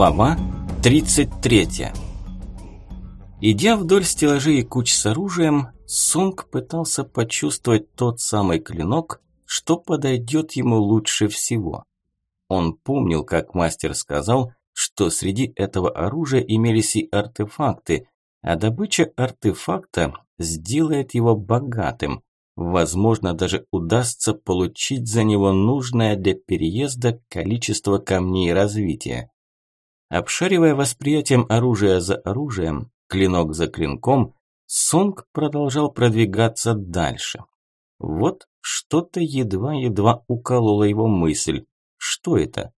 Глава 33 Идя вдоль стеллажей и куч с оружием, Сунг пытался почувствовать тот самый клинок, что подойдет ему лучше всего. Он помнил, как мастер сказал, что среди этого оружия имелись и артефакты, а добыча артефакта сделает его богатым. Возможно, даже удастся получить за него нужное для переезда количество камней развития. Обшаривая восприятием оружия за оружием, клинок за клинком, Сонг продолжал продвигаться дальше. Вот что-то едва-едва укололо его мысль. Что это?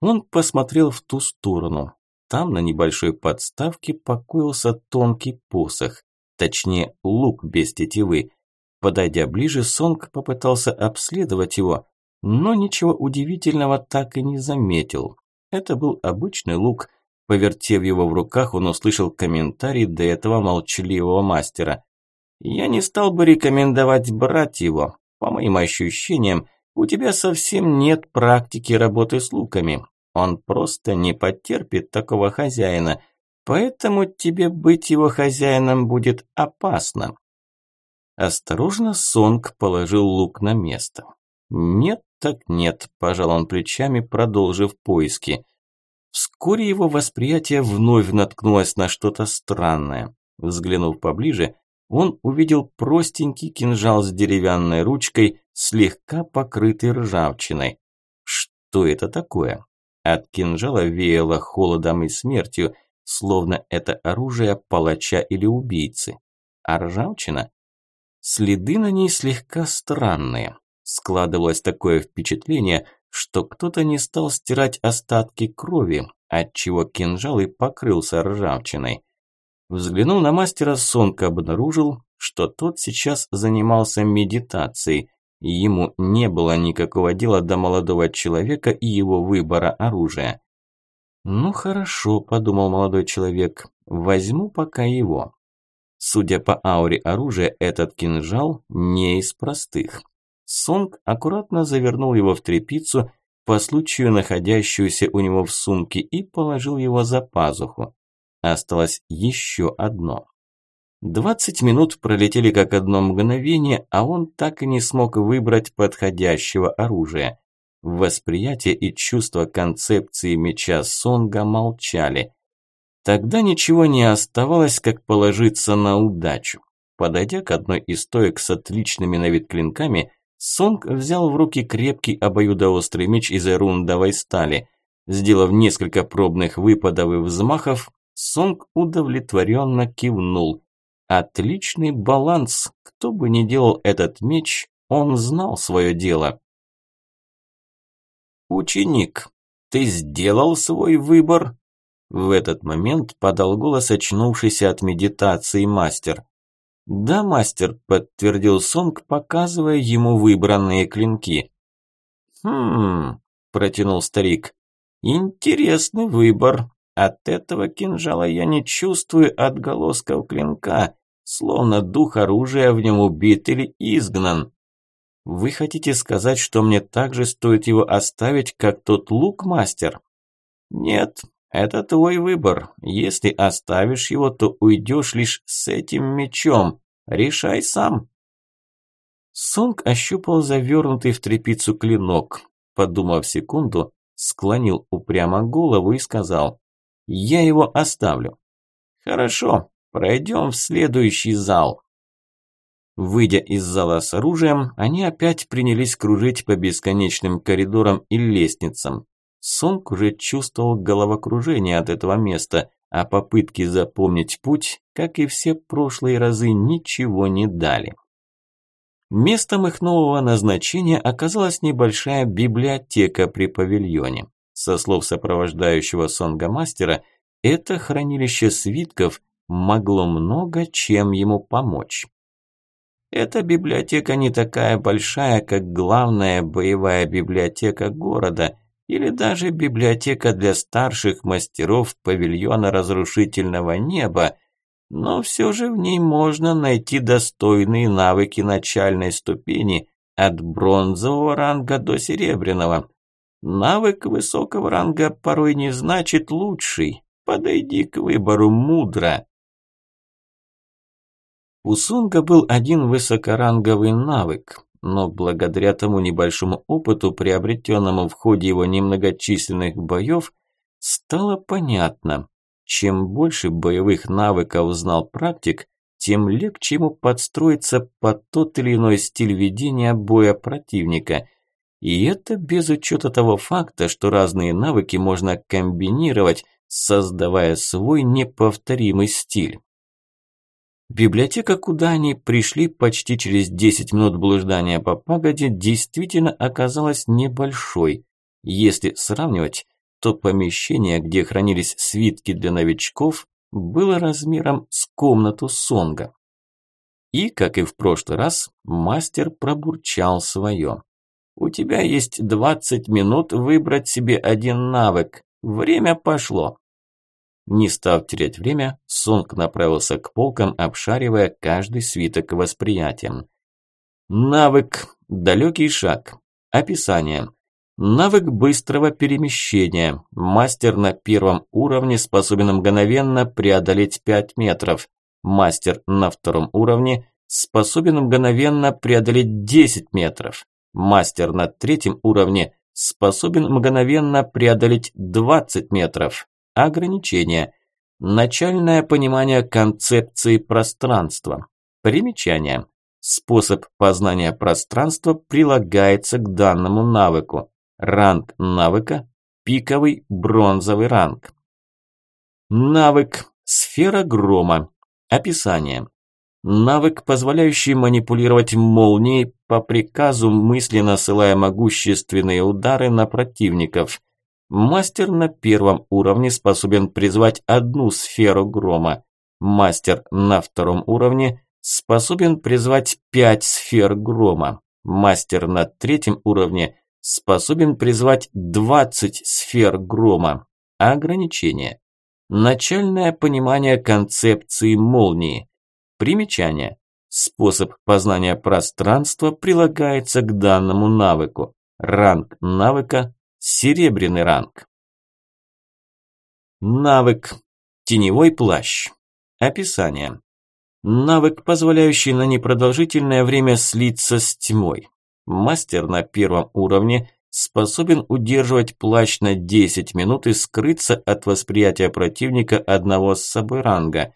Он посмотрел в ту сторону. Там на небольшой подставке покоился тонкий посох, точнее лук без тетивы. Подойдя ближе, Сонг попытался обследовать его, но ничего удивительного так и не заметил. Это был обычный лук. Повертев его в руках, он услышал комментарий до этого молчаливого мастера. «Я не стал бы рекомендовать брать его. По моим ощущениям, у тебя совсем нет практики работы с луками. Он просто не потерпит такого хозяина, поэтому тебе быть его хозяином будет опасно». Осторожно Сонг положил лук на место. «Нет так нет», – пожал он плечами, продолжив поиски. Вскоре его восприятие вновь наткнулось на что-то странное. Взглянув поближе, он увидел простенький кинжал с деревянной ручкой, слегка покрытый ржавчиной. Что это такое? От кинжала веяло холодом и смертью, словно это оружие палача или убийцы. А ржавчина? Следы на ней слегка странные. Складывалось такое впечатление, что кто-то не стал стирать остатки крови, отчего кинжал и покрылся ржавчиной. Взглянув на мастера, Сонка обнаружил, что тот сейчас занимался медитацией, и ему не было никакого дела до молодого человека и его выбора оружия. «Ну хорошо», – подумал молодой человек, – «возьму пока его». Судя по ауре оружия, этот кинжал не из простых. Сонг аккуратно завернул его в тряпицу, по случаю находящуюся у него в сумке, и положил его за пазуху. Осталось еще одно. Двадцать минут пролетели как одно мгновение, а он так и не смог выбрать подходящего оружия. Восприятие и чувство концепции меча Сонга молчали. Тогда ничего не оставалось, как положиться на удачу. Подойдя к одной из стоек с отличными на вид клинками, Сонг взял в руки крепкий обоюдоострый меч из эрундовой стали. Сделав несколько пробных выпадов и взмахов, Сонг удовлетворенно кивнул. Отличный баланс. Кто бы ни делал этот меч, он знал свое дело. «Ученик, ты сделал свой выбор?» В этот момент подал голос очнувшийся от медитации мастер. «Да, мастер», – подтвердил Сонг, показывая ему выбранные клинки. «Хм...» – протянул старик. «Интересный выбор. От этого кинжала я не чувствую отголосков клинка, словно дух оружия в нем убит или изгнан. Вы хотите сказать, что мне также стоит его оставить, как тот лук, мастер?» «Нет, это твой выбор. Если оставишь его, то уйдешь лишь с этим мечом. Решай сам. Сонг ощупал завернутый в тряпицу клинок. Подумав секунду, склонил упрямо голову и сказал, «Я его оставлю». «Хорошо, пройдем в следующий зал». Выйдя из зала с оружием, они опять принялись кружить по бесконечным коридорам и лестницам. Сонг уже чувствовал головокружение от этого места, а попытки запомнить путь, как и все прошлые разы, ничего не дали. Местом их нового назначения оказалась небольшая библиотека при павильоне. Со слов сопровождающего Сонга мастера, это хранилище свитков могло много чем ему помочь. Эта библиотека не такая большая, как главная боевая библиотека города – или даже библиотека для старших мастеров павильона разрушительного неба, но все же в ней можно найти достойные навыки начальной ступени от бронзового ранга до серебряного. Навык высокого ранга порой не значит лучший. Подойди к выбору мудро. У Сунга был один высокоранговый навык, но благодаря тому небольшому опыту, приобретенному в ходе его немногочисленных боев, стало понятно, чем больше боевых навыков знал практик, тем легче ему подстроиться под тот или иной стиль ведения боя противника. И это без учета того факта, что разные навыки можно комбинировать, создавая свой неповторимый стиль. Библиотека, куда они пришли почти через 10 минут блуждания по пагоде, действительно оказалась небольшой. Если сравнивать, то помещение, где хранились свитки для новичков, было размером с комнату Сонга. И, как и в прошлый раз, мастер пробурчал свое. «У тебя есть 20 минут выбрать себе один навык. Время пошло». Не став терять время, Сонг направился к полкам, обшаривая каждый свиток восприятием. Навык «Далекий шаг». Описание. Навык быстрого перемещения. Мастер на первом уровне способен мгновенно преодолеть 5 метров. Мастер на втором уровне способен мгновенно преодолеть 10 метров. Мастер на третьем уровне способен мгновенно преодолеть 20 метров. Ограничение. Начальное понимание концепции пространства. Примечание. Способ познания пространства прилагается к данному навыку. Ранг навыка – пиковый бронзовый ранг. Навык – сфера грома. Описание. Навык, позволяющий манипулировать молнией по приказу, мысленно ссылая могущественные удары на противников. Мастер на первом уровне способен призвать одну сферу грома. Мастер на втором уровне способен призвать пять сфер грома. Мастер на третьем уровне способен призвать 20 сфер грома. Ограничение. Начальное понимание концепции молнии. Примечание. Способ познания пространства прилагается к данному навыку. Ранг навыка Серебряный ранг. Навык. Теневой плащ. Описание. Навык, позволяющий на непродолжительное время слиться с тьмой. Мастер на первом уровне способен удерживать плащ на 10 минут и скрыться от восприятия противника одного с собой ранга.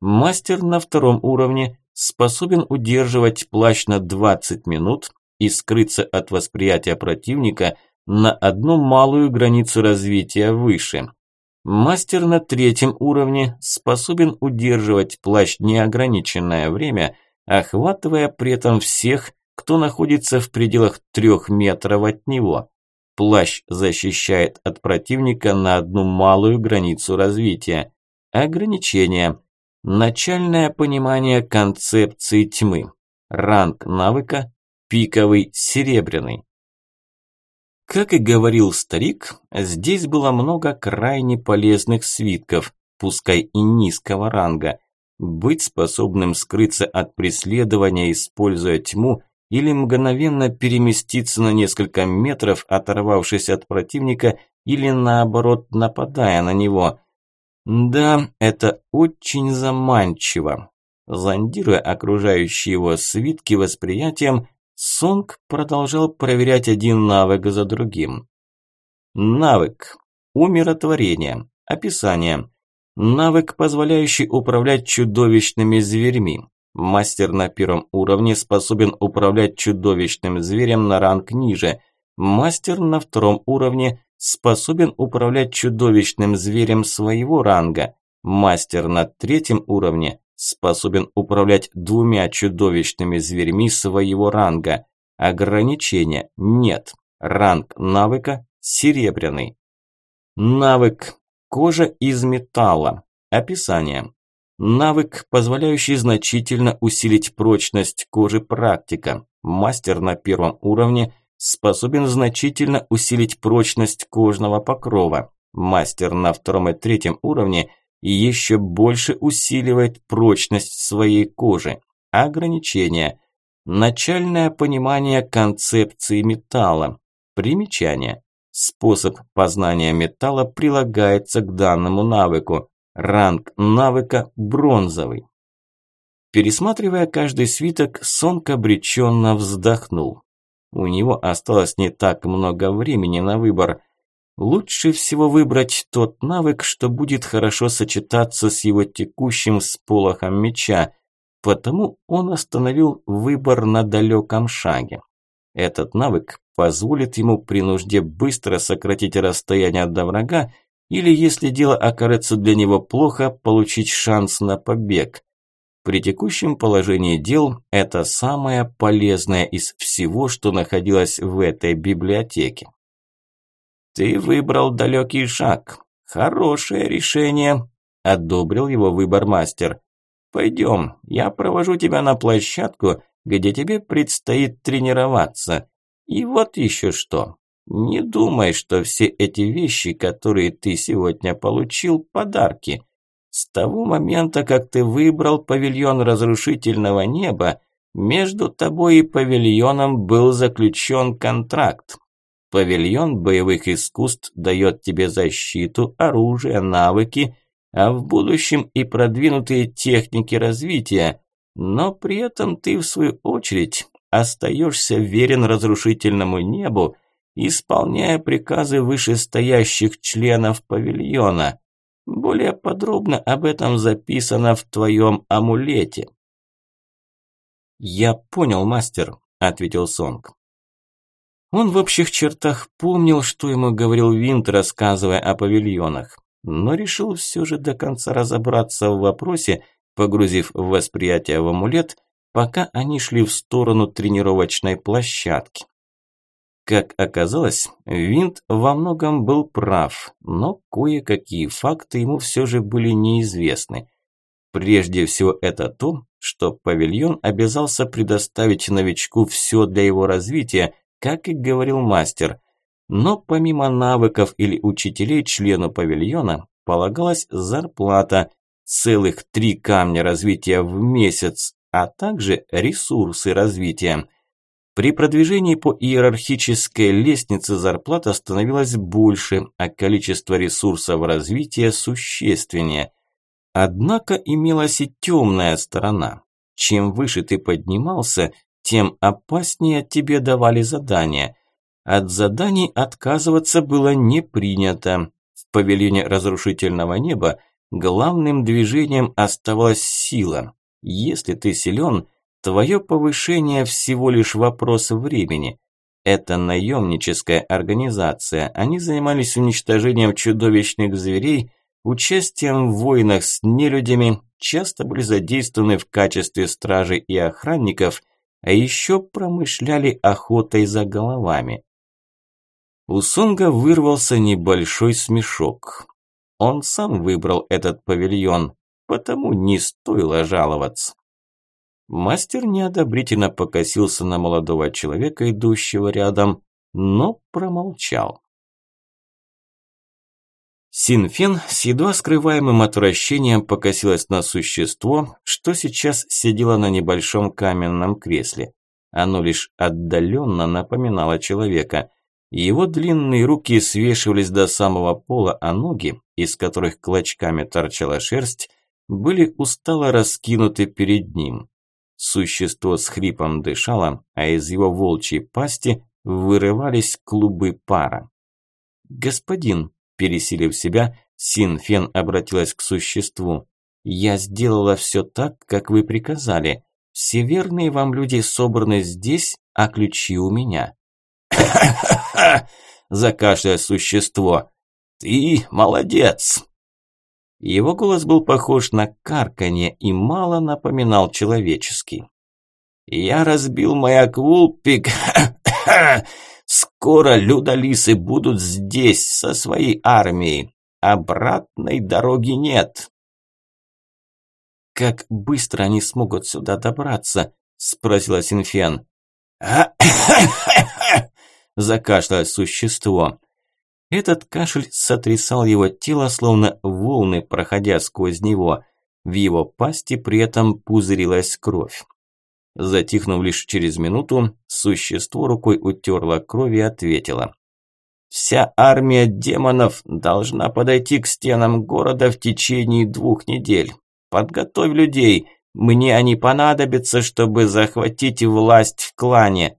Мастер на втором уровне способен удерживать плащ на 20 минут и скрыться от восприятия противника – на одну малую границу развития выше. Мастер на третьем уровне способен удерживать плащ неограниченное время, охватывая при этом всех, кто находится в пределах трех метров от него. Плащ защищает от противника на одну малую границу развития. Ограничение. Начальное понимание концепции тьмы. Ранг навыка – пиковый серебряный. Как и говорил старик, здесь было много крайне полезных свитков, пускай и низкого ранга. Быть способным скрыться от преследования, используя тьму, или мгновенно переместиться на несколько метров, оторвавшись от противника, или наоборот нападая на него. Да, это очень заманчиво. Зондируя окружающие его свитки восприятием, Сонг продолжал проверять один навык за другим. Навык. Умиротворение. Описание. Навык, позволяющий управлять чудовищными зверьми. Мастер на первом уровне способен управлять чудовищным зверем на ранг ниже. Мастер на втором уровне способен управлять чудовищным зверем своего ранга. Мастер на третьем уровне способен управлять двумя чудовищными зверьми своего ранга. Ограничения нет. Ранг навыка серебряный. Навык кожа из металла. Описание. Навык, позволяющий значительно усилить прочность кожи практика. Мастер на первом уровне способен значительно усилить прочность кожного покрова. Мастер на втором и третьем уровне и еще больше усиливает прочность своей кожи. Ограничения. Начальное понимание концепции металла. Примечание. Способ познания металла прилагается к данному навыку. Ранг навыка бронзовый. Пересматривая каждый свиток, Сонг обреченно вздохнул. У него осталось не так много времени на выбор. Лучше всего выбрать тот навык, что будет хорошо сочетаться с его текущим сполохом меча, потому он остановил выбор на далеком шаге. Этот навык позволит ему при нужде быстро сократить расстояние до врага или, если дело окажется для него плохо, получить шанс на побег. При текущем положении дел это самое полезное из всего, что находилось в этой библиотеке. «Ты выбрал далекий шаг. Хорошее решение», – одобрил его выбор мастер. «Пойдем, я провожу тебя на площадку, где тебе предстоит тренироваться. И вот еще что. Не думай, что все эти вещи, которые ты сегодня получил, подарки. С того момента, как ты выбрал павильон разрушительного неба, между тобой и павильоном был заключен контракт. Павильон боевых искусств дает тебе защиту, оружие, навыки, а в будущем и продвинутые техники развития. Но при этом ты, в свою очередь, остаешься верен разрушительному небу, исполняя приказы вышестоящих членов павильона. Более подробно об этом записано в твоем амулете. «Я понял, мастер», – ответил Сонг. Он в общих чертах помнил, что ему говорил Винт, рассказывая о павильонах, но решил все же до конца разобраться в вопросе, погрузив восприятие в амулет, пока они шли в сторону тренировочной площадки. Как оказалось, Винт во многом был прав, но кое-какие факты ему все же были неизвестны. Прежде всего это то, что павильон обязался предоставить новичку все для его развития, как и говорил мастер. Но помимо навыков или учителей члену павильона полагалась зарплата, целых три камня развития в месяц, а также ресурсы развития – при продвижении по иерархической лестнице зарплата становилась больше, а количество ресурсов развития существеннее. Однако имелась и темная сторона. Чем выше ты поднимался, тем опаснее тебе давали задания. От заданий отказываться было не принято. В павильоне разрушительного неба главным движением оставалась сила. Если ты силен – Твое повышение всего лишь вопрос времени. Это наемническая организация. Они занимались уничтожением чудовищных зверей, участием в войнах с нелюдями, часто были задействованы в качестве стражей и охранников, а еще промышляли охотой за головами. У Сонга вырвался небольшой смешок. Он сам выбрал этот павильон, потому не стоило жаловаться. Мастер неодобрительно покосился на молодого человека, идущего рядом, но промолчал. Синфен с едва скрываемым отвращением покосилась на существо, что сейчас сидело на небольшом каменном кресле. Оно лишь отдаленно напоминало человека. Его длинные руки свешивались до самого пола, а ноги, из которых клочками торчала шерсть, были устало раскинуты перед ним. Существо с хрипом дышало, а из его волчьей пасти вырывались клубы пара. «Господин», пересилив себя, Синфен обратилась к существу. «Я сделала все так, как вы приказали. Все верные вам люди собраны здесь, а ключи у меня». «Ха-ха-ха!» – закашляло существо. «Ты молодец!» Его голос был похож на карканье и мало напоминал человеческий. «Я разбил маяк Вулпик. Скоро людолисы будут здесь со своей армией. Обратной дороги нет». «Как быстро они смогут сюда добраться?» – спросила Синфен. Закашлялось существо. Этот кашель сотрясал его тело, словно волны, проходя сквозь него. В его пасти при этом пузырилась кровь. Затихнув лишь через минуту, существо рукой утерло кровь и ответило. Вся армия демонов должна подойти к стенам города в течение двух недель. Подготовь людей, мне они понадобятся, чтобы захватить власть в клане».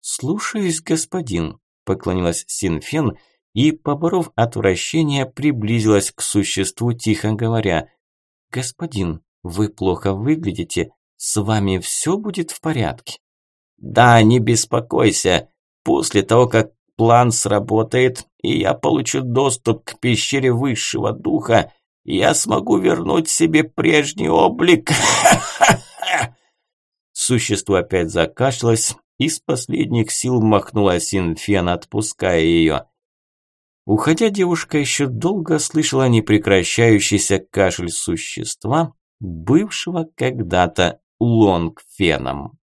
«Слушаюсь, господин», – поклонилась Синфен и, поборов отвращение, приблизилась к существу, тихо говоря. «Господин, вы плохо выглядите, с вами все будет в порядке?» «Да, не беспокойся. После того, как план сработает, и я получу доступ к пещере высшего духа, я смогу вернуть себе прежний облик. Существо опять закашлялось, и с последних сил махнула Синфен, отпуская ее. Уходя, девушка еще долго слышала непрекращающийся кашель существа, бывшего когда-то Лонгфеном.